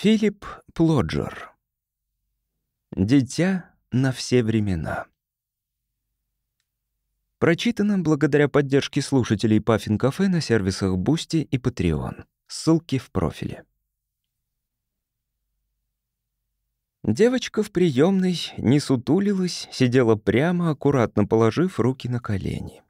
Филипп Плоджер. Дитя на все времена. Прочитано благодаря поддержке слушателей Puffin Cafe на сервисах Boosty и Patreon. Ссылки в профиле. Девочка в приемной не сутулилась, сидела прямо, аккуратно положив руки на колени.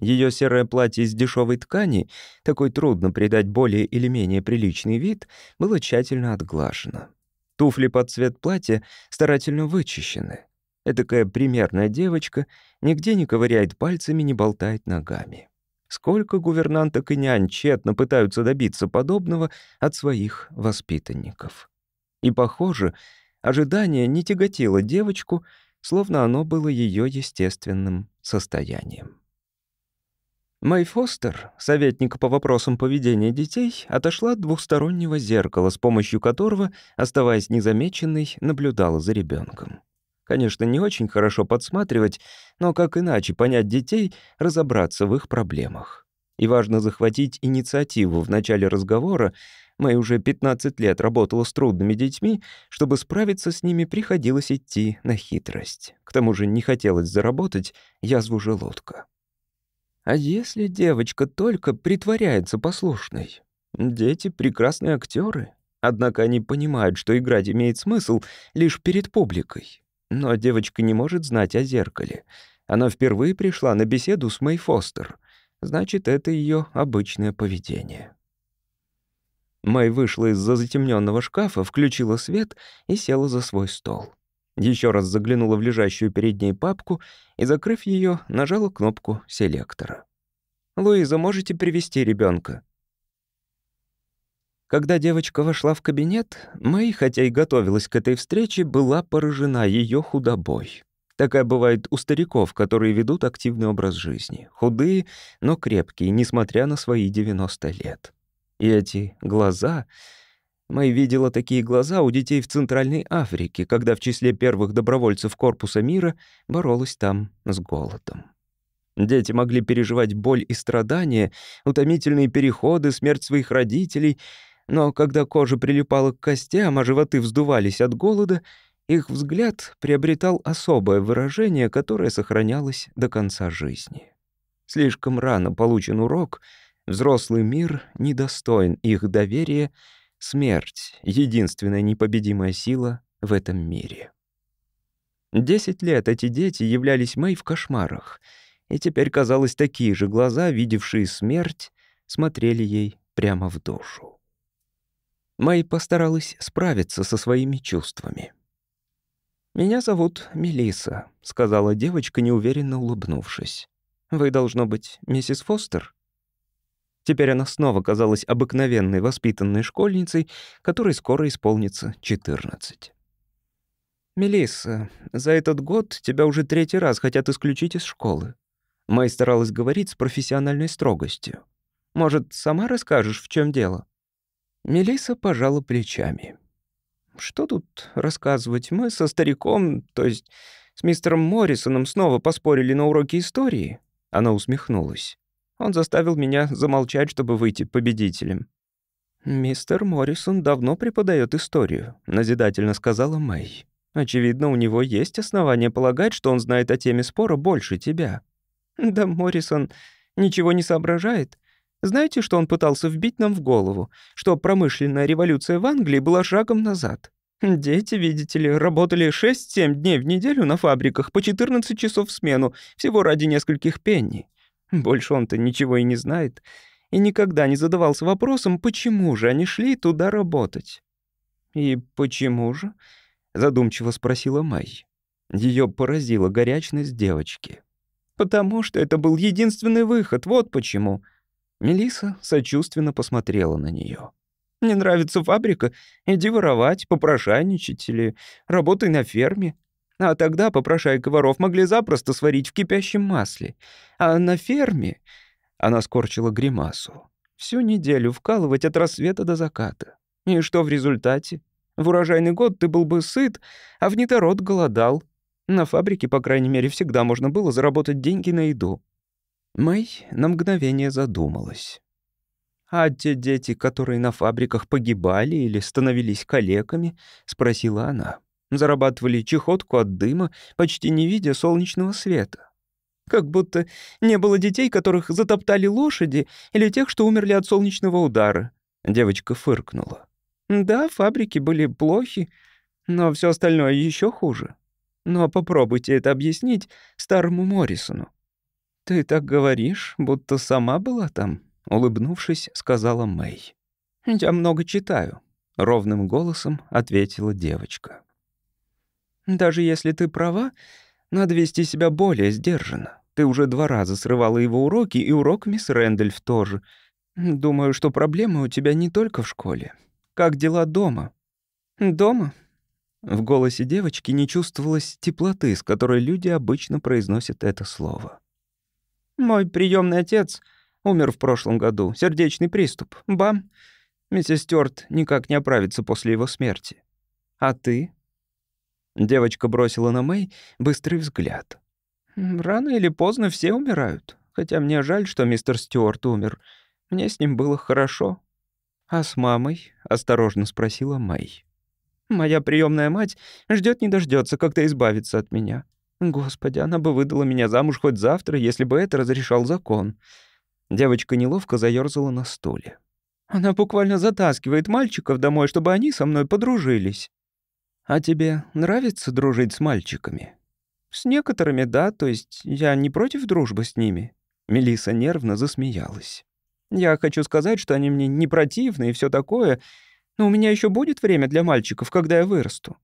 Ее серое платье из дешевой ткани, такой трудно придать более или менее приличный вид, было тщательно отглажено. Туфли под цвет платья старательно вычищены. Этакая примерная девочка нигде не ковыряет пальцами, не болтает ногами. Сколько гувернанток и нянь тщетно пытаются добиться подобного от своих воспитанников. И, похоже, ожидание не тяготило девочку, словно оно было ее естественным состоянием. Мэй Фостер, советник по вопросам поведения детей, отошла от двухстороннего зеркала, с помощью которого, оставаясь незамеченной, наблюдала за ребенком. Конечно, не очень хорошо подсматривать, но как иначе понять детей, разобраться в их проблемах. И важно захватить инициативу в начале разговора. Мэй уже 15 лет работала с трудными детьми, чтобы справиться с ними, приходилось идти на хитрость. К тому же не хотелось заработать язву желудка. А если девочка только притворяется послушной? Дети — прекрасные актеры. Однако они понимают, что играть имеет смысл лишь перед публикой. Но девочка не может знать о зеркале. Она впервые пришла на беседу с Мэй Фостер. Значит, это ее обычное поведение. Мэй вышла из-за затемненного шкафа, включила свет и села за свой стол. Еще раз заглянула в лежащую перед ней папку и, закрыв ее, нажала кнопку селектора. «Луиза, можете привести ребенка? Когда девочка вошла в кабинет, Мэй, хотя и готовилась к этой встрече, была поражена ее худобой. Такая бывает у стариков, которые ведут активный образ жизни. Худые, но крепкие, несмотря на свои 90 лет. И эти глаза Мэй видела такие глаза у детей в Центральной Африке, когда в числе первых добровольцев Корпуса мира боролась там с голодом. Дети могли переживать боль и страдания, утомительные переходы, смерть своих родителей, но когда кожа прилипала к костям, а животы вздувались от голода, их взгляд приобретал особое выражение, которое сохранялось до конца жизни. Слишком рано получен урок, взрослый мир недостоин их доверия — Смерть — единственная непобедимая сила в этом мире. Десять лет эти дети являлись Мэй в кошмарах, и теперь, казалось, такие же глаза, видевшие смерть, смотрели ей прямо в душу. Мэй постаралась справиться со своими чувствами. «Меня зовут Мелиса, сказала девочка, неуверенно улыбнувшись. «Вы, должно быть, миссис Фостер?» Теперь она снова казалась обыкновенной воспитанной школьницей, которой скоро исполнится 14. «Мелисса, за этот год тебя уже третий раз хотят исключить из школы». Мэй старалась говорить с профессиональной строгостью. «Может, сама расскажешь, в чем дело?» Мелисса пожала плечами. «Что тут рассказывать? Мы со стариком, то есть с мистером Моррисоном, снова поспорили на уроке истории». Она усмехнулась. Он заставил меня замолчать, чтобы выйти победителем. «Мистер Моррисон давно преподает историю», — назидательно сказала Мэй. «Очевидно, у него есть основания полагать, что он знает о теме спора больше тебя». «Да Моррисон ничего не соображает. Знаете, что он пытался вбить нам в голову? Что промышленная революция в Англии была шагом назад. Дети, видите ли, работали 6-7 дней в неделю на фабриках по 14 часов в смену, всего ради нескольких пенни. Больше он-то ничего и не знает. И никогда не задавался вопросом, почему же они шли туда работать. «И почему же?» — задумчиво спросила Май. Ее поразила горячность девочки. «Потому что это был единственный выход, вот почему». Мелиса сочувственно посмотрела на нее. «Не нравится фабрика? Иди воровать, попрошайничать или работай на ферме. А тогда попрошайка воров могли запросто сварить в кипящем масле. А на ферме... Она скорчила гримасу. Всю неделю вкалывать от рассвета до заката. И что в результате? В урожайный год ты был бы сыт, а в нетород голодал. На фабрике, по крайней мере, всегда можно было заработать деньги на еду. Мэй на мгновение задумалась. «А те дети, которые на фабриках погибали или становились калеками?» — спросила она. «Зарабатывали чехотку от дыма, почти не видя солнечного света. Как будто не было детей, которых затоптали лошади, или тех, что умерли от солнечного удара». Девочка фыркнула. «Да, фабрики были плохи, но все остальное еще хуже. Но попробуйте это объяснить старому Моррисону». «Ты так говоришь, будто сама была там?» Улыбнувшись, сказала Мэй. «Я много читаю», — ровным голосом ответила девочка. «Даже если ты права, надо вести себя более сдержанно. Ты уже два раза срывала его уроки, и урок мисс Рэндольф тоже. Думаю, что проблемы у тебя не только в школе. Как дела дома?» «Дома?» В голосе девочки не чувствовалось теплоты, с которой люди обычно произносят это слово. «Мой приемный отец Умер в прошлом году. Сердечный приступ. Бам! Миссис Стюарт никак не оправится после его смерти. А ты?» Девочка бросила на Мэй быстрый взгляд. «Рано или поздно все умирают. Хотя мне жаль, что мистер Стюарт умер. Мне с ним было хорошо». «А с мамой?» — осторожно спросила Мэй. «Моя приемная мать ждет не дождется, когда избавиться от меня. Господи, она бы выдала меня замуж хоть завтра, если бы это разрешал закон. Девочка неловко заёрзала на стуле. «Она буквально затаскивает мальчиков домой, чтобы они со мной подружились». «А тебе нравится дружить с мальчиками?» «С некоторыми, да, то есть я не против дружбы с ними». Мелиса нервно засмеялась. «Я хочу сказать, что они мне не противны и все такое, но у меня еще будет время для мальчиков, когда я вырасту.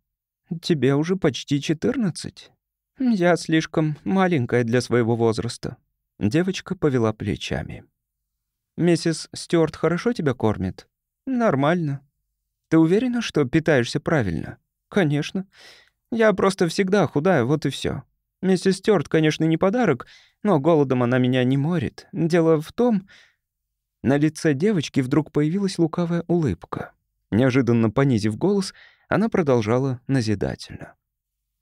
Тебе уже почти четырнадцать. Я слишком маленькая для своего возраста. Девочка повела плечами. «Миссис Стюарт хорошо тебя кормит?» «Нормально». «Ты уверена, что питаешься правильно?» «Конечно. Я просто всегда худая, вот и все. Миссис Стюарт, конечно, не подарок, но голодом она меня не морит. Дело в том...» На лице девочки вдруг появилась лукавая улыбка. Неожиданно понизив голос, она продолжала назидательно.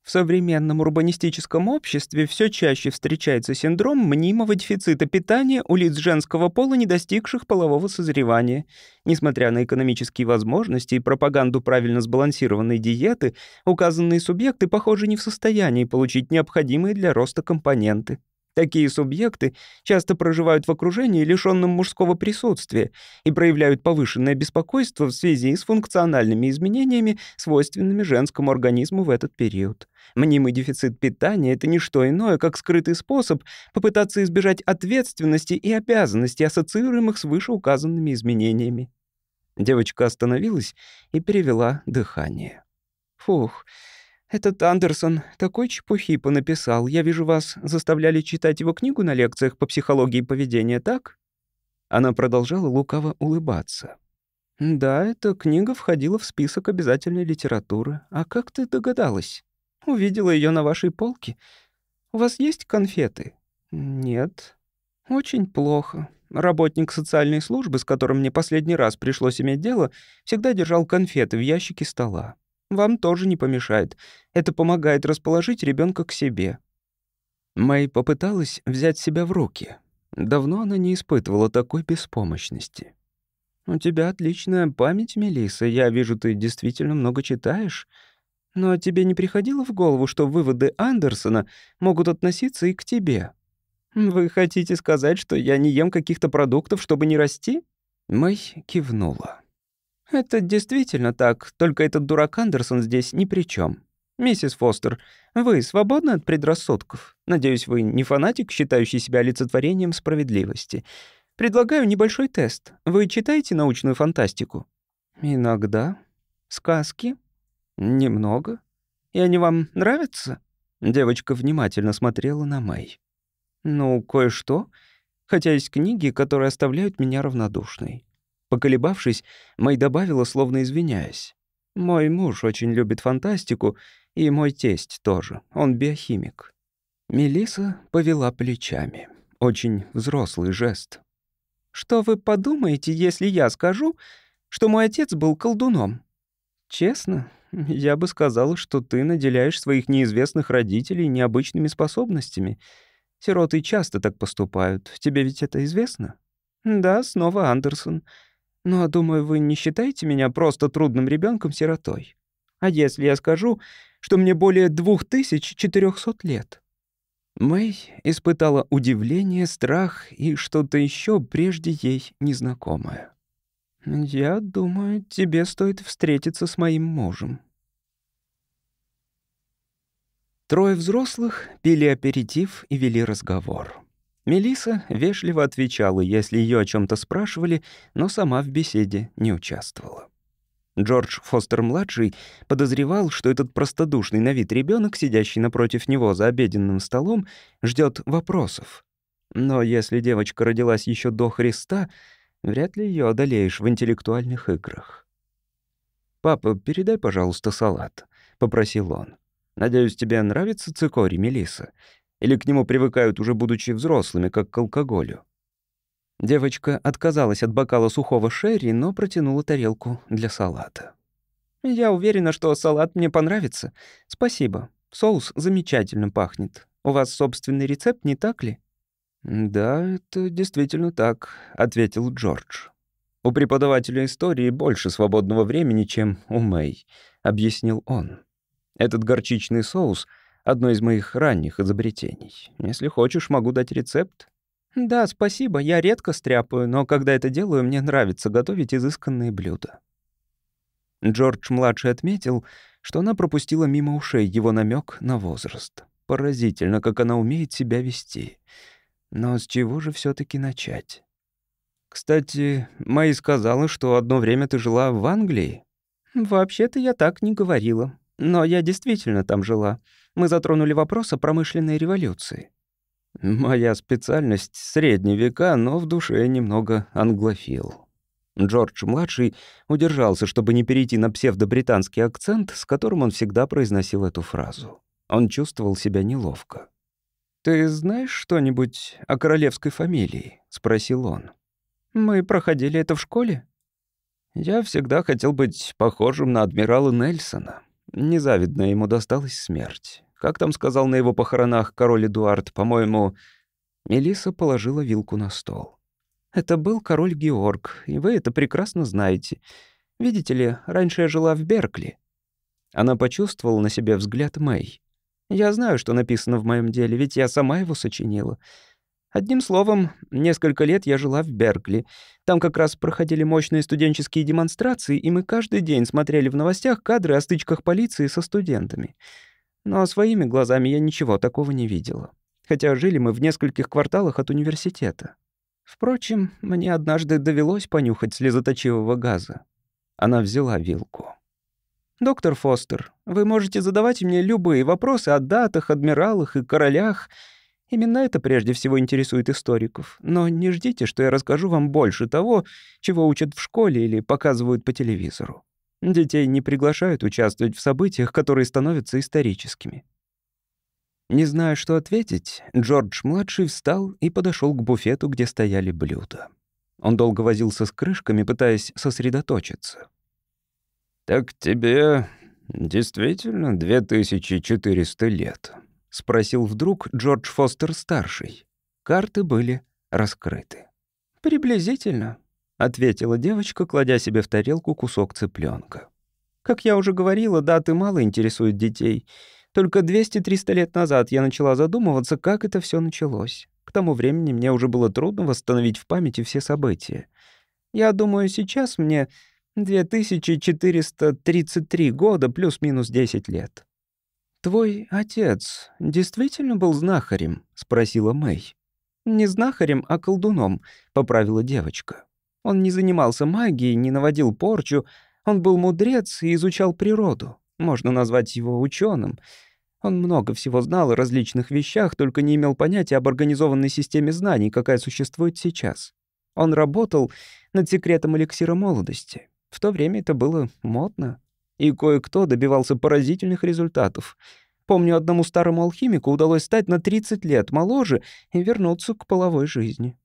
В современном урбанистическом обществе все чаще встречается синдром мнимого дефицита питания у лиц женского пола, не достигших полового созревания. Несмотря на экономические возможности и пропаганду правильно сбалансированной диеты, указанные субъекты, похоже, не в состоянии получить необходимые для роста компоненты. Такие субъекты часто проживают в окружении, лишённом мужского присутствия, и проявляют повышенное беспокойство в связи с функциональными изменениями, свойственными женскому организму в этот период. Мнимый дефицит питания — это не что иное, как скрытый способ попытаться избежать ответственности и обязанностей, ассоциируемых с вышеуказанными изменениями. Девочка остановилась и перевела дыхание. «Фух, этот Андерсон такой чепухи понаписал. Я вижу, вас заставляли читать его книгу на лекциях по психологии поведения, так?» Она продолжала лукаво улыбаться. «Да, эта книга входила в список обязательной литературы. А как ты догадалась?» Увидела ее на вашей полке. У вас есть конфеты? Нет. Очень плохо. Работник социальной службы, с которым мне последний раз пришлось иметь дело, всегда держал конфеты в ящике стола. Вам тоже не помешает. Это помогает расположить ребенка к себе. Мэй попыталась взять себя в руки. Давно она не испытывала такой беспомощности. «У тебя отличная память, Мелисса. Я вижу, ты действительно много читаешь. Но тебе не приходило в голову, что выводы Андерсона могут относиться и к тебе? Вы хотите сказать, что я не ем каких-то продуктов, чтобы не расти? Мэй кивнула. Это действительно так, только этот дурак Андерсон здесь ни при чем. Миссис Фостер, вы свободны от предрассудков? Надеюсь, вы не фанатик, считающий себя олицетворением справедливости. Предлагаю небольшой тест. Вы читаете научную фантастику? Иногда. Сказки? «Немного. И они вам нравятся?» Девочка внимательно смотрела на Мэй. «Ну, кое-что. Хотя есть книги, которые оставляют меня равнодушной». Поколебавшись, Мэй добавила, словно извиняясь. «Мой муж очень любит фантастику, и мой тесть тоже. Он биохимик». Мелиса повела плечами. Очень взрослый жест. «Что вы подумаете, если я скажу, что мой отец был колдуном?» «Честно, я бы сказала, что ты наделяешь своих неизвестных родителей необычными способностями. Сироты часто так поступают. Тебе ведь это известно? «Да, снова Андерсон. Но, думаю, вы не считаете меня просто трудным ребенком сиротой А если я скажу, что мне более 2400 лет?» Мэй испытала удивление, страх и что-то еще прежде ей незнакомое. «Я думаю, тебе стоит встретиться с моим мужем». Трое взрослых пили аперитив и вели разговор. Мелиса вежливо отвечала, если ее о чем то спрашивали, но сама в беседе не участвовала. Джордж Фостер-младший подозревал, что этот простодушный на вид ребенок, сидящий напротив него за обеденным столом, ждет вопросов. Но если девочка родилась еще до Христа, вряд ли ее одолеешь в интеллектуальных играх. «Папа, передай, пожалуйста, салат», — попросил он. «Надеюсь, тебе нравится цикорий, Мелиса, Или к нему привыкают уже будучи взрослыми, как к алкоголю?» Девочка отказалась от бокала сухого шерри, но протянула тарелку для салата. «Я уверена, что салат мне понравится. Спасибо. Соус замечательно пахнет. У вас собственный рецепт, не так ли?» «Да, это действительно так», — ответил Джордж. «У преподавателя истории больше свободного времени, чем у Мэй», — объяснил он. «Этот горчичный соус — одно из моих ранних изобретений. Если хочешь, могу дать рецепт. «Да, спасибо, я редко стряпаю, но когда это делаю, мне нравится готовить изысканные блюда». Джордж-младший отметил, что она пропустила мимо ушей его намек на возраст. Поразительно, как она умеет себя вести. Но с чего же все таки начать? «Кстати, Мэй сказала, что одно время ты жила в Англии?» «Вообще-то я так не говорила. Но я действительно там жила. Мы затронули вопрос о промышленной революции. Моя специальность — средние века, но в душе немного англофил. Джордж-младший удержался, чтобы не перейти на псевдобританский акцент, с которым он всегда произносил эту фразу. Он чувствовал себя неловко. «Ты знаешь что-нибудь о королевской фамилии?» — спросил он. «Мы проходили это в школе?» «Я всегда хотел быть похожим на адмирала Нельсона. Незавидно ему досталась смерть. Как там сказал на его похоронах король Эдуард, по-моему, Мелиса положила вилку на стол. Это был король Георг, и вы это прекрасно знаете. Видите ли, раньше я жила в Беркли. Она почувствовала на себе взгляд Мэй. Я знаю, что написано в моем деле, ведь я сама его сочинила. Одним словом, несколько лет я жила в Беркли. Там как раз проходили мощные студенческие демонстрации, и мы каждый день смотрели в новостях кадры о стычках полиции со студентами. Но своими глазами я ничего такого не видела. Хотя жили мы в нескольких кварталах от университета. Впрочем, мне однажды довелось понюхать слезоточивого газа. Она взяла вилку. «Доктор Фостер, вы можете задавать мне любые вопросы о датах, адмиралах и королях. Именно это прежде всего интересует историков. Но не ждите, что я расскажу вам больше того, чего учат в школе или показывают по телевизору. Детей не приглашают участвовать в событиях, которые становятся историческими. Не зная, что ответить, Джордж-младший встал и подошел к буфету, где стояли блюда. Он долго возился с крышками, пытаясь сосредоточиться. «Так тебе действительно 2400 лет?» — спросил вдруг Джордж Фостер-старший. Карты были раскрыты. «Приблизительно», — ответила девочка, кладя себе в тарелку кусок цыпленка. «Как я уже говорила, даты мало интересуют детей. Только 200-300 лет назад я начала задумываться, как это все началось. К тому времени мне уже было трудно восстановить в памяти все события. Я думаю, сейчас мне 2433 года плюс-минус 10 лет». «Твой отец действительно был знахарем?» — спросила Мэй. «Не знахарем, а колдуном», — поправила девочка. Он не занимался магией, не наводил порчу. Он был мудрец и изучал природу. Можно назвать его ученым. Он много всего знал о различных вещах, только не имел понятия об организованной системе знаний, какая существует сейчас. Он работал над секретом эликсира молодости. В то время это было модно. И кое-кто добивался поразительных результатов. Помню, одному старому алхимику удалось стать на 30 лет моложе и вернуться к половой жизни.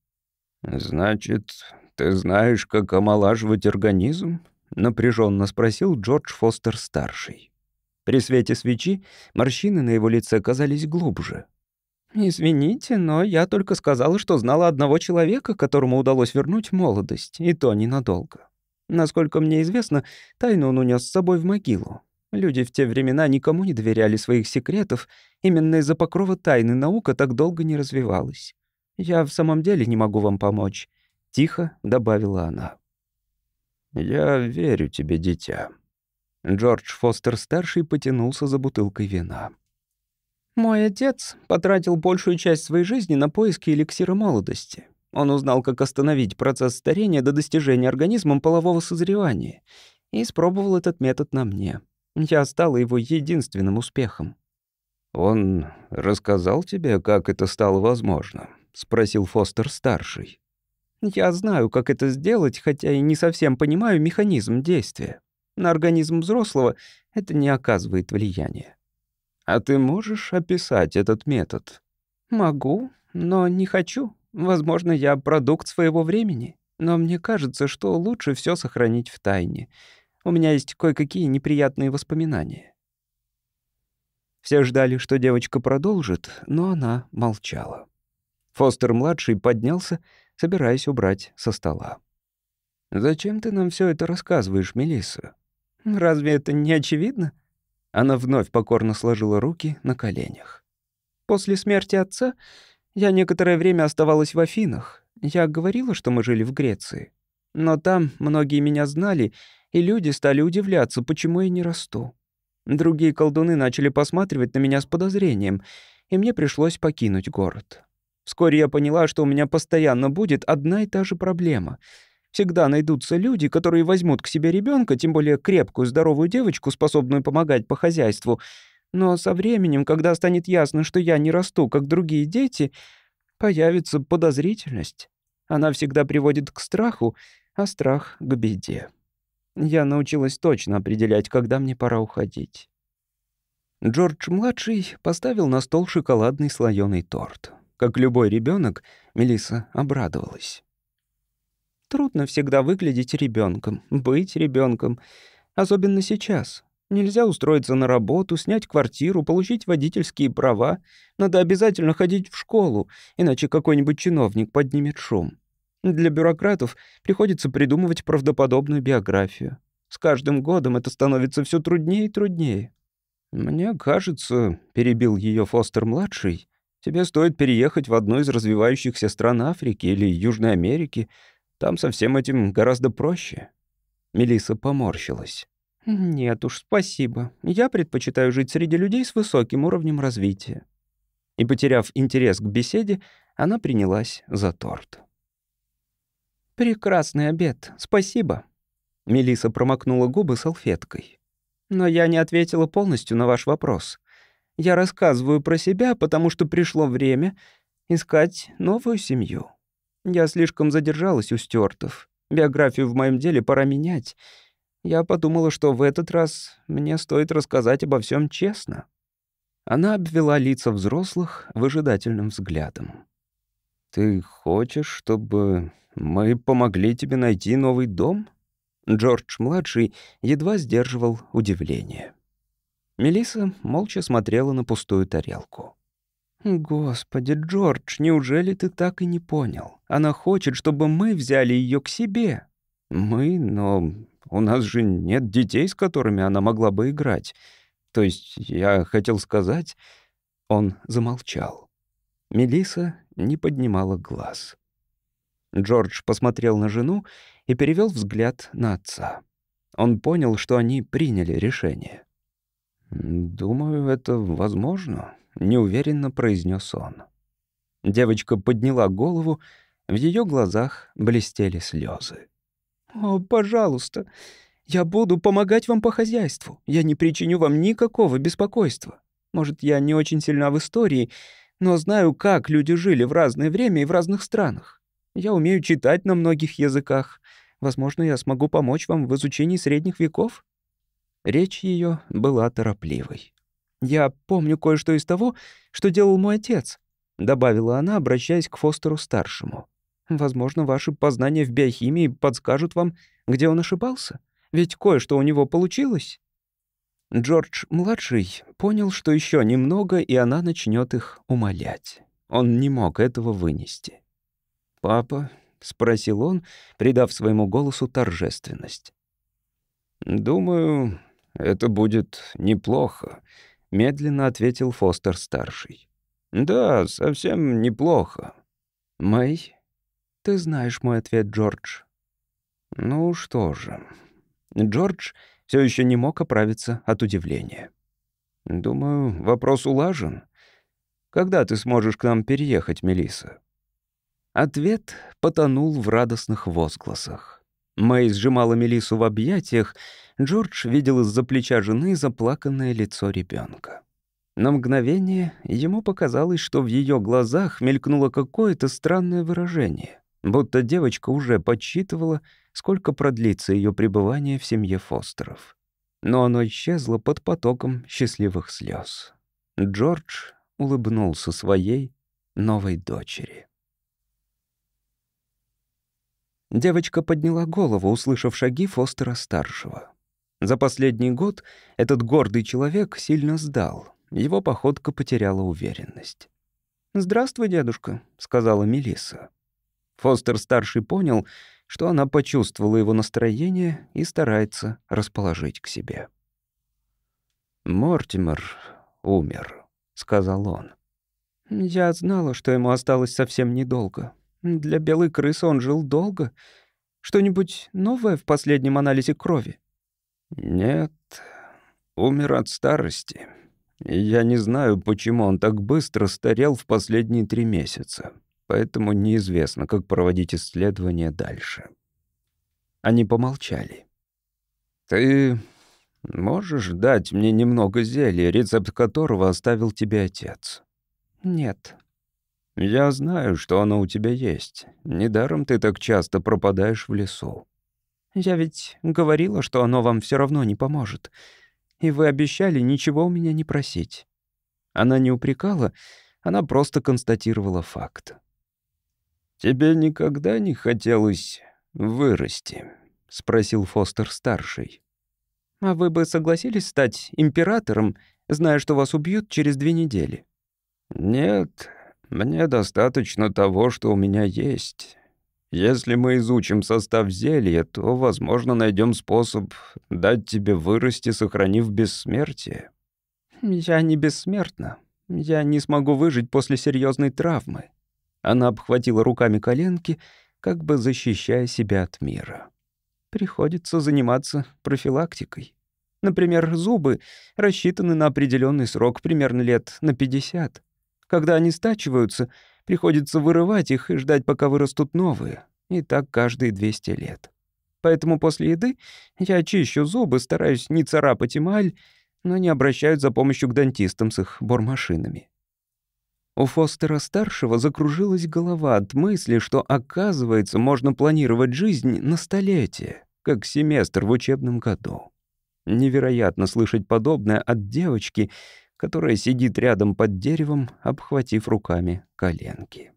«Значит, «Ты знаешь, как омолаживать организм?» — напряженно спросил Джордж Фостер-старший. При свете свечи морщины на его лице казались глубже. «Извините, но я только сказала, что знала одного человека, которому удалось вернуть молодость, и то ненадолго. Насколько мне известно, тайну он унес с собой в могилу. Люди в те времена никому не доверяли своих секретов, именно из-за покрова тайны наука так долго не развивалась. Я в самом деле не могу вам помочь», — тихо добавила она. «Я верю тебе, дитя». Джордж Фостер-старший потянулся за бутылкой вина. «Мой отец потратил большую часть своей жизни на поиски эликсира молодости. Он узнал, как остановить процесс старения до достижения организмом полового созревания, и испробовал этот метод на мне. Я стала его единственным успехом. «Он рассказал тебе, как это стало возможно?» — спросил Фостер-старший. «Я знаю, как это сделать, хотя и не совсем понимаю механизм действия. На организм взрослого это не оказывает влияния». «А ты можешь описать этот метод?» «Могу, но не хочу. Возможно, я продукт своего времени. Но мне кажется, что лучше все сохранить в тайне. У меня есть кое-какие неприятные воспоминания». Все ждали, что девочка продолжит, но она молчала. Фостер-младший поднялся, собираясь убрать со стола. «Зачем ты нам все это рассказываешь, Мелисса? Разве это не очевидно?» Она вновь покорно сложила руки на коленях. «После смерти отца я некоторое время оставалась в Афинах. Я говорила, что мы жили в Греции. Но там многие меня знали, и люди стали удивляться, почему я не расту. Другие колдуны начали посматривать на меня с подозрением, и мне пришлось покинуть город. Вскоре я поняла, что у меня постоянно будет одна и та же проблема. Всегда найдутся люди, которые возьмут к себе ребенка, тем более крепкую, здоровую девочку, способную помогать по хозяйству. Но со временем, когда станет ясно, что я не расту, как другие дети, появится подозрительность. Она всегда приводит к страху, а страх — к беде. Я научилась точно определять, когда мне пора уходить. Джордж-младший поставил на стол шоколадный слоёный торт. Как любой ребенок, Мелиса обрадовалась. Трудно всегда выглядеть ребенком, быть ребенком, особенно сейчас. Нельзя устроиться на работу, снять квартиру, получить водительские права. Надо обязательно ходить в школу, иначе какой-нибудь чиновник поднимет шум. Для бюрократов приходится придумывать правдоподобную биографию. С каждым годом это становится все труднее и труднее. «Мне кажется», — перебил ее Фостер-младший, «тебе стоит переехать в одну из развивающихся стран Африки или Южной Америки. Там со всем этим гораздо проще». Мелиса поморщилась. «Нет уж, спасибо. Я предпочитаю жить среди людей с высоким уровнем развития». И, потеряв интерес к беседе, она принялась за торт. «Прекрасный обед, спасибо». Мелиса промокнула губы салфеткой. «Но я не ответила полностью на ваш вопрос. Я рассказываю про себя, потому что пришло время искать новую семью. Я слишком задержалась у Стюартов. Биографию в моем деле пора менять. Я подумала, что в этот раз мне стоит рассказать обо всем честно». Она обвела лица взрослых выжидательным взглядом. «Ты хочешь, чтобы мы помогли тебе найти новый дом?» Джордж-младший едва сдерживал удивление. Мелиса молча смотрела на пустую тарелку. «Господи, Джордж, неужели ты так и не понял? Она хочет, чтобы мы взяли ее к себе». «Мы? Но у нас же нет детей, с которыми она могла бы играть. То есть я хотел сказать...» Он замолчал. Мелиса не поднимала глаз. Джордж посмотрел на жену и перевел взгляд на отца. Он понял, что они приняли решение. «Думаю, это возможно», — неуверенно произнес он. Девочка подняла голову, в ее глазах блестели слезы. «О, пожалуйста, я буду помогать вам по хозяйству. Я не причиню вам никакого беспокойства. Может, я не очень сильна в истории, но знаю, как люди жили в разное время и в разных странах. Я умею читать на многих языках. Возможно, я смогу помочь вам в изучении средних веков». Речь ее была торопливой. «Я помню кое-что из того, что делал мой отец», — добавила она, обращаясь к Фостеру-старшему. «Возможно, ваши познания в биохимии подскажут вам, где он ошибался. Ведь кое-что у него получилось». Джордж-младший понял, что еще немного, и она начнет их умолять. Он не мог этого вынести. «Папа?» — спросил он, придав своему голосу торжественность. «Думаю, это будет неплохо», — медленно ответил Фостер-старший. «Да, совсем неплохо». «Мэй, ты знаешь мой ответ, Джордж». «Ну что же...» Джордж все еще не мог оправиться от удивления. «Думаю, вопрос улажен. Когда ты сможешь к нам переехать, Мелисса? Ответ потонул в радостных возгласах. Мэй сжимала Мелису в объятиях, Джордж видел из-за плеча жены заплаканное лицо ребенка. На мгновение ему показалось, что в ее глазах мелькнуло какое-то странное выражение, будто девочка уже подсчитывала, сколько продлится ее пребывание в семье Фостеров. Но оно исчезло под потоком счастливых слез. Джордж улыбнулся своей новой дочери. Девочка подняла голову, услышав шаги Фостера-старшего. За последний год этот гордый человек сильно сдал. Его походка потеряла уверенность. «Здравствуй, дедушка», — сказала Мелисса. Фостер-старший понял, что она почувствовала его настроение и старается расположить к себе. «Мортимер умер», — сказал он. «Я знала, что ему осталось совсем недолго. Для белой крысы он жил долго. Что-нибудь новое в последнем анализе крови?» «Нет, умер от старости. Я не знаю, почему он так быстро старел в последние три месяца, поэтому неизвестно, как проводить исследования дальше». Они помолчали. «Ты можешь дать мне немного зелья, рецепт которого оставил тебе отец?» «Нет», «Я знаю, что оно у тебя есть. Недаром ты так часто пропадаешь в лесу». «Я ведь говорила, что оно вам все равно не поможет. И вы обещали ничего у меня не просить». Она не упрекала, она просто констатировала факт. «Тебе никогда не хотелось вырасти?» — спросил Фостер-старший. «А вы бы согласились стать императором, зная, что вас убьют через две недели?» «Нет, мне достаточно того, что у меня есть. Если мы изучим состав зелья, то, возможно, найдем способ дать тебе вырасти, сохранив бессмертие. Я не бессмертна. Я не смогу выжить после серьезной травмы. Она обхватила руками коленки, как бы защищая себя от мира. Приходится заниматься профилактикой. Например, зубы рассчитаны на определенный срок, примерно лет на 50. Когда они стачиваются, приходится вырывать их и ждать, пока вырастут новые. И так каждые 200 лет. Поэтому после еды я чищу зубы, стараюсь не царапать эмаль, но не обращают за помощью к дантистам с их бормашинами. У Фостера-старшего закружилась голова от мысли, что, оказывается, можно планировать жизнь на столетие, как семестр в учебном году. Невероятно слышать подобное от девочки, которая сидит рядом под деревом, обхватив руками коленки.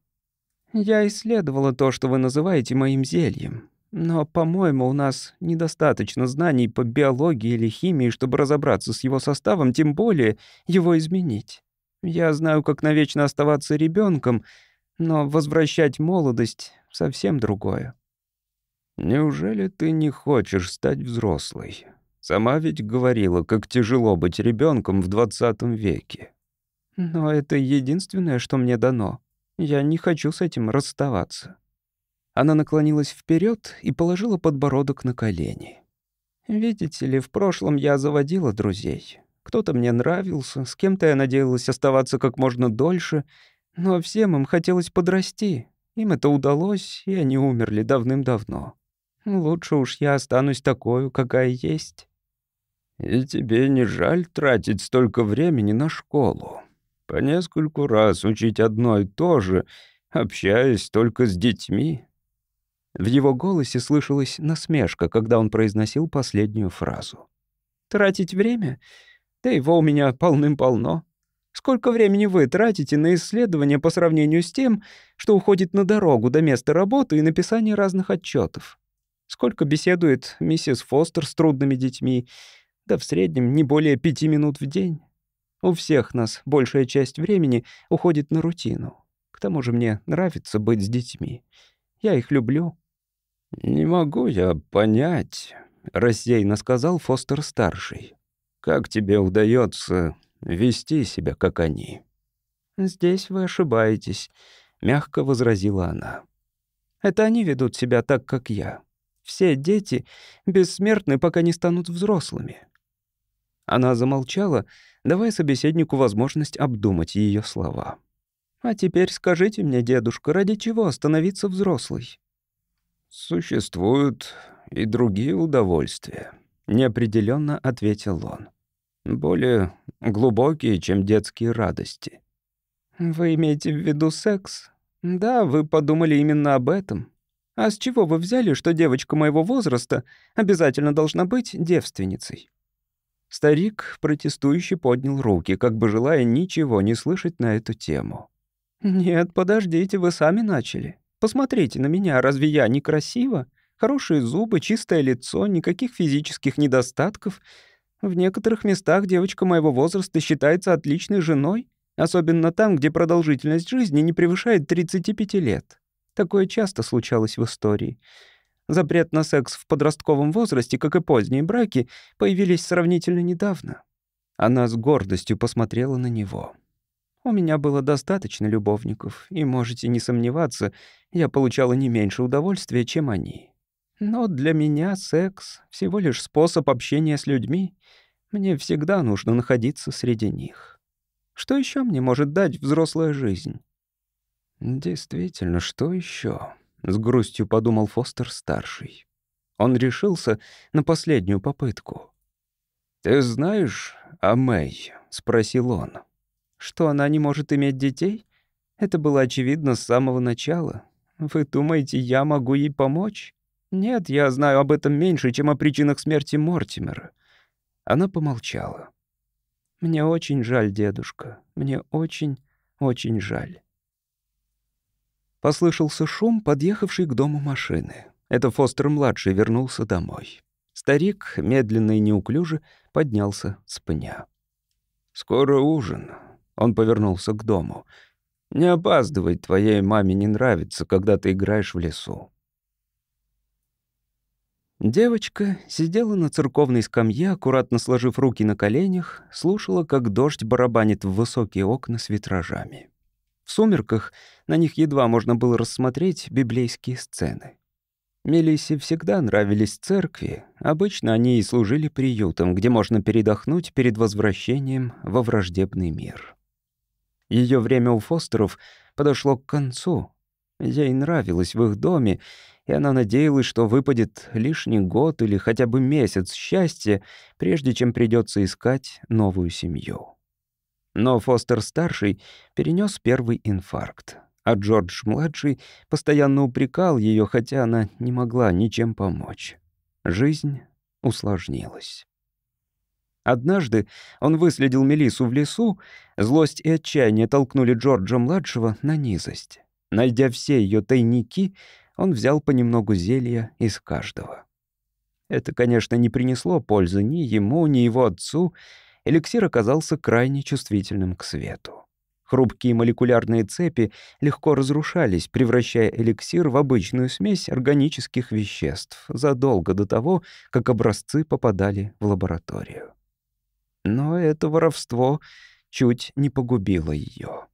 «Я исследовала то, что вы называете моим зельем. Но, по-моему, у нас недостаточно знаний по биологии или химии, чтобы разобраться с его составом, тем более его изменить. Я знаю, как навечно оставаться ребенком, но возвращать молодость — совсем другое». «Неужели ты не хочешь стать взрослой?» Сама ведь говорила, как тяжело быть ребенком в 20 веке. Но это единственное, что мне дано. Я не хочу с этим расставаться. Она наклонилась вперед и положила подбородок на колени. Видите ли, в прошлом я заводила друзей. Кто-то мне нравился, с кем-то я надеялась оставаться как можно дольше, но всем им хотелось подрасти. Им это удалось, и они умерли давным-давно. Лучше уж я останусь такой, какая есть. И тебе не жаль тратить столько времени на школу? По нескольку раз учить одно и то же, общаясь только с детьми?» В его голосе слышалась насмешка, когда он произносил последнюю фразу. «Тратить время? Да его у меня полным-полно. Сколько времени вы тратите на исследования по сравнению с тем, что уходит на дорогу до места работы и написание разных отчетов? Сколько беседует миссис Фостер с трудными детьми, Да в среднем не более пяти минут в день. У всех нас большая часть времени уходит на рутину. К тому же мне нравится быть с детьми. Я их люблю». «Не могу я понять», — рассеянно сказал Фостер-старший. «Как тебе удается вести себя, как они?» «Здесь вы ошибаетесь», — мягко возразила она. «Это они ведут себя так, как я. Все дети бессмертны, пока не станут взрослыми». Она замолчала, давая собеседнику возможность обдумать ее слова. «А теперь скажите мне, дедушка, ради чего становиться взрослой?» «Существуют и другие удовольствия», — неопределенно ответил он. «Более глубокие, чем детские радости». «Вы имеете в виду секс? Да, вы подумали именно об этом. А с чего вы взяли, что девочка моего возраста обязательно должна быть девственницей?» Старик протестующий поднял руки, как бы желая ничего не слышать на эту тему. «Нет, подождите, вы сами начали. Посмотрите на меня, разве я не красива? Хорошие зубы, чистое лицо, никаких физических недостатков. В некоторых местах девочка моего возраста считается отличной женой, особенно там, где продолжительность жизни не превышает 35 лет. Такое часто случалось в истории. Запрет на секс в подростковом возрасте, как и поздние браки, появились сравнительно недавно. Она с гордостью посмотрела на него. У меня было достаточно любовников, и можете не сомневаться, я получала не меньше удовольствия, чем они. Но для меня секс — всего лишь способ общения с людьми. Мне всегда нужно находиться среди них. Что еще мне может дать взрослая жизнь? Действительно, что еще? С грустью подумал Фостер-старший. Он решился на последнюю попытку. «Ты знаешь о Мэй?» — спросил он. Что она не может иметь детей? Это было очевидно с самого начала. Вы думаете, я могу ей помочь? Нет, я знаю об этом меньше, чем о причинах смерти Мортимера. Она помолчала. Мне очень жаль, дедушка. Мне очень, очень жаль. Послышался шум, подъехавший к дому машины. Это Фостер-младший вернулся домой. Старик, медленно и неуклюже, поднялся с пня. «Скоро ужин. Он повернулся к дому. «Не опаздывай, твоей маме не нравится, когда ты играешь в лесу». Девочка сидела на церковной скамье, аккуратно сложив руки на коленях, слушала, как дождь барабанит в высокие окна с витражами. В сумерках на них едва можно было рассмотреть библейские сцены. Мелиссе всегда нравились церкви, обычно они и служили приютом, где можно передохнуть перед возвращением во враждебный мир. Ее время у Фостеров подошло к концу. Ей нравилось в их доме, и она надеялась, что выпадет лишний год или хотя бы месяц счастья, прежде чем придется искать новую семью. Но Фостер-старший перенес первый инфаркт, а Джордж-младший постоянно упрекал ее, хотя она не могла ничем помочь. Жизнь усложнилась. Однажды он выследил Мелису в лесу, злость и отчаяние толкнули Джорджа-младшего на низость. Найдя все ее тайники, он взял понемногу зелья из каждого. Это, конечно, не принесло пользы ни ему, ни его отцу. Эликсир оказался крайне чувствительным к свету. Хрупкие молекулярные цепи легко разрушались, превращая эликсир в обычную смесь органических веществ задолго до того, как образцы попадали в лабораторию. Но это воровство чуть не погубило ее.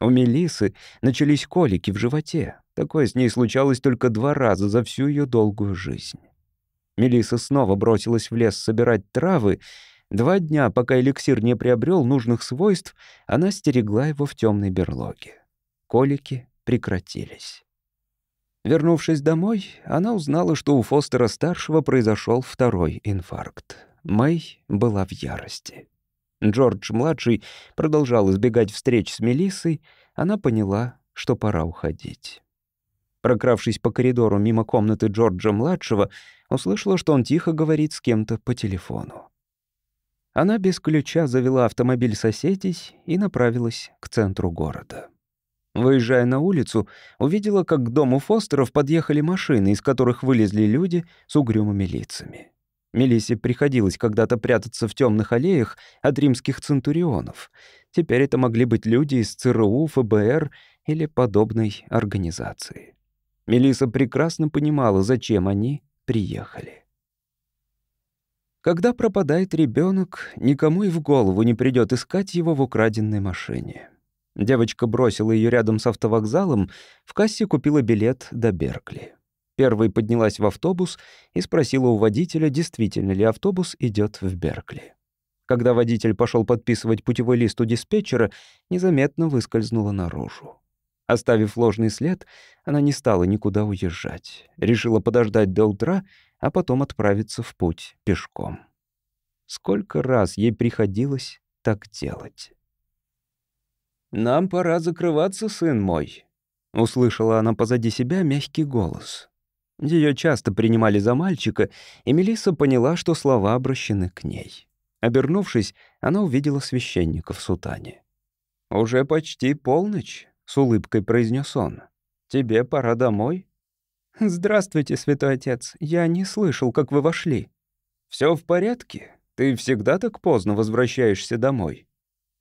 У Мелисы начались колики в животе. Такое с ней случалось только два раза за всю ее долгую жизнь. Мелиса снова бросилась в лес собирать травы. Два дня, пока эликсир не приобрел нужных свойств, она стерегла его в темной берлоге. Колики прекратились. Вернувшись домой, она узнала, что у Фостера-старшего произошел второй инфаркт. Мэй была в ярости. Джордж-младший продолжал избегать встреч с Мелиссой, она поняла, что пора уходить. Прокравшись по коридору мимо комнаты Джорджа-младшего, услышала, что он тихо говорит с кем-то по телефону. Она без ключа завела автомобиль соседей и направилась к центру города. Выезжая на улицу, увидела, как к дому Фостеров подъехали машины, из которых вылезли люди с угрюмыми лицами. Мелиссе приходилось когда-то прятаться в темных аллеях от римских центурионов. Теперь это могли быть люди из ЦРУ, ФБР или подобной организации. Мелисса прекрасно понимала, зачем они приехали. Когда пропадает ребенок, никому и в голову не придет искать его в украденной машине. Девочка бросила ее рядом с автовокзалом, в кассе купила билет до Беркли. Первой поднялась в автобус и спросила у водителя, действительно ли автобус идет в Беркли. Когда водитель пошел подписывать путевой лист у диспетчера, незаметно выскользнула наружу. Оставив ложный след, она не стала никуда уезжать. Решила подождать до утра, а потом отправиться в путь пешком. Сколько раз ей приходилось так делать. «Нам пора закрываться, сын мой», — услышала она позади себя мягкий голос. Ее часто принимали за мальчика, и Мелисса поняла, что слова обращены к ней. Обернувшись, она увидела священника в сутане. «Уже почти полночь», — с улыбкой произнес он. «Тебе пора домой?» «Здравствуйте, святой отец. Я не слышал, как вы вошли». Все в порядке? Ты всегда так поздно возвращаешься домой?»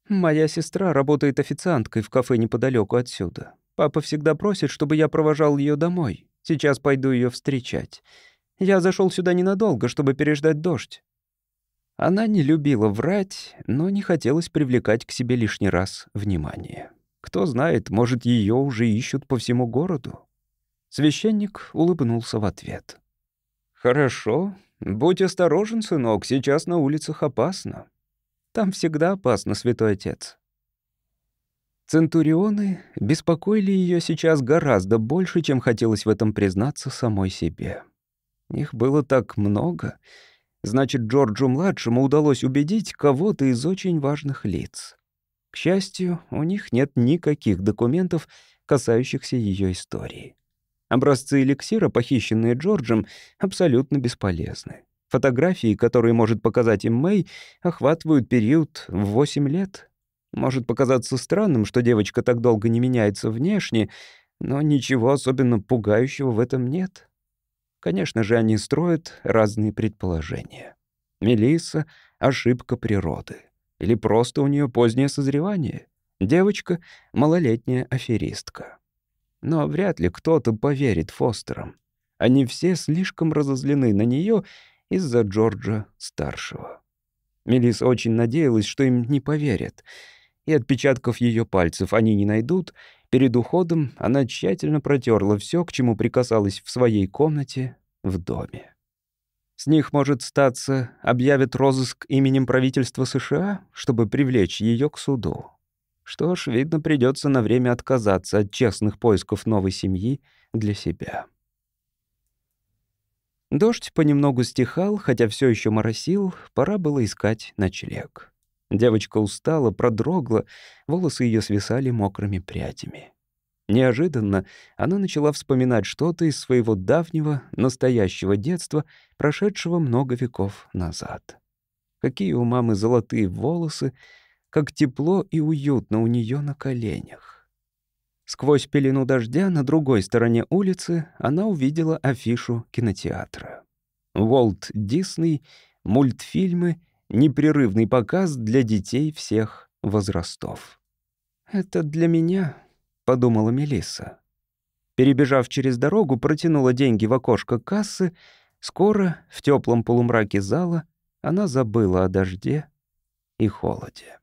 «Моя сестра работает официанткой в кафе неподалеку отсюда. Папа всегда просит, чтобы я провожал ее домой. Сейчас пойду ее встречать. Я зашел сюда ненадолго, чтобы переждать дождь». Она не любила врать, но не хотелось привлекать к себе лишний раз внимание. Кто знает, может, ее уже ищут по всему городу. Священник улыбнулся в ответ. «Хорошо. Будь осторожен, сынок, сейчас на улицах опасно. Там всегда опасно, святой отец». Центурионы беспокоили ее сейчас гораздо больше, чем хотелось в этом признаться самой себе. Их было так много. Значит, Джорджу-младшему удалось убедить кого-то из очень важных лиц. К счастью, у них нет никаких документов, касающихся ее истории. Образцы эликсира, похищенные Джорджем, абсолютно бесполезны. Фотографии, которые может показать им Мэй, охватывают период в 8 лет. Может показаться странным, что девочка так долго не меняется внешне, но ничего особенно пугающего в этом нет. Конечно же, они строят разные предположения. Мелисса — ошибка природы. Или просто у нее позднее созревание. Девочка — малолетняя аферистка. Но вряд ли кто-то поверит Фостерам. Они все слишком разозлены на нее из-за Джорджа-старшего. Мелис очень надеялась, что им не поверят. И отпечатков ее пальцев они не найдут. Перед уходом она тщательно протерла все, к чему прикасалась в своей комнате в доме. С них, может статься, объявят розыск именем правительства США, чтобы привлечь ее к суду. Что ж, видно, придется на время отказаться от честных поисков новой семьи для себя. Дождь понемногу стихал, хотя все еще моросил, пора было искать ночлег. Девочка устала, продрогла, волосы ее свисали мокрыми прядями. Неожиданно она начала вспоминать что-то из своего давнего, настоящего детства, прошедшего много веков назад. Какие у мамы золотые волосы, как тепло и уютно у нее на коленях. Сквозь пелену дождя на другой стороне улицы она увидела афишу кинотеатра. Уолт Дисней, мультфильмы, непрерывный показ для детей всех возрастов. «Это для меня», — подумала Мелисса. Перебежав через дорогу, протянула деньги в окошко кассы. Скоро, в теплом полумраке зала, она забыла о дожде и холоде.